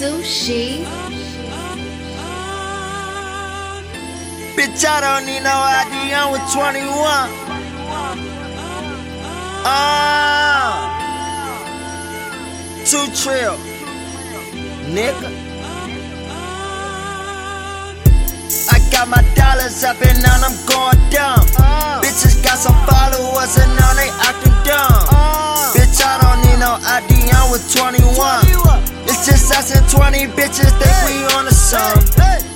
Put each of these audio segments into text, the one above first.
Sushi. Bitch, I don't need no ID, I'm with 21. Ah, two trill, nigga. I got my dollars up and now I'm going dumb. Bitches got some followers and now they acting dumb. Bitch, I don't need no ID, I'm with 21. It's just us 20 bitches think we on the song.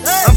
I'm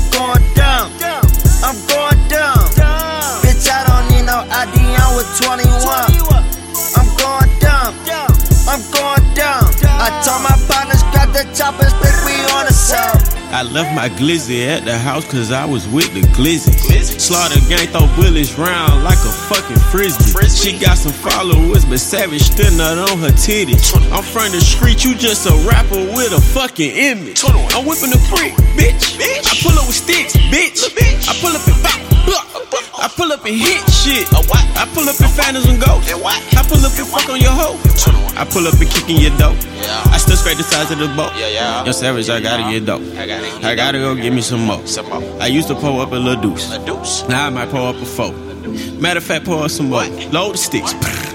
I left my glizzy at the house cause I was with the glizzy. Slaughter gang throw bullets round like a fucking frisbee. She got some followers, but savage still not on her titties. I'm from the street, you just a rapper with a fucking image. I'm whipping the freak, bitch. bitch. I pull up with sticks, bitch. I pull up and pop. I pull up and hit shit. I pull up and phantoms and ghosts. I pull up and fuck on your hoe. I pull up and kick in your dope. I still scrape the size of the boat. Yo, savage, I gotta get dope. I gotta go get me some more. I used to pull up a little deuce. Now I might pull up a four. Matter of fact, pull up some more. Load the sticks.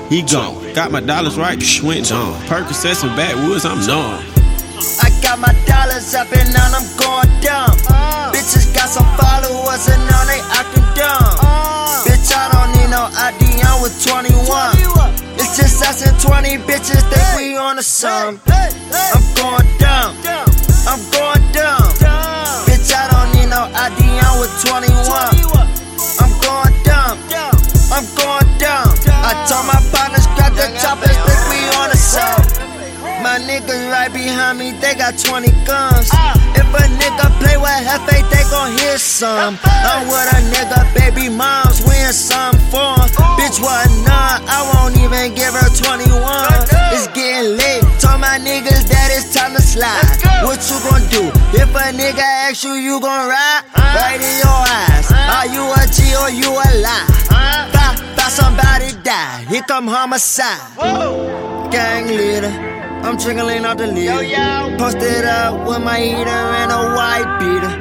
He gone. Got my dollars right. Went on. Percocets and backwoods, I'm numb. I got my dollars up and now I'm going 2020 bitches think we on to some. I'm going dumb, I'm going dumb. Bitch, I don't need no ID. I'm with 21. I'm going dumb, I'm going dumb. I told my partners grab the choppers, think we on to some. My niggas right behind me, they got 20 guns. If a nigga play with Jefe, they gon' hear some. I'm with a nigga, baby moms, we in time to slide. What you gon' do? If a nigga asks you, you gon' ride? Right in your eyes. Are you a G or you a lie? Thought, thought somebody died, here come homicide. Whoa. Gang leader. I'm trickling out the lead. Posted up with my heater and a white beater.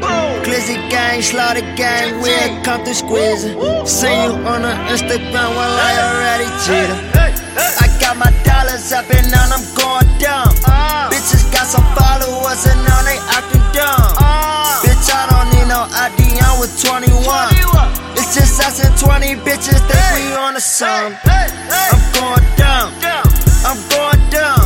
Glizzy gang, slaughter gang, we'll come to squeezing. See you on the Instagram while I already cheated. I got my dollars up and now I'm going dumb. Just us and 20 bitches think we on the song. I'm going dumb. I'm going dumb.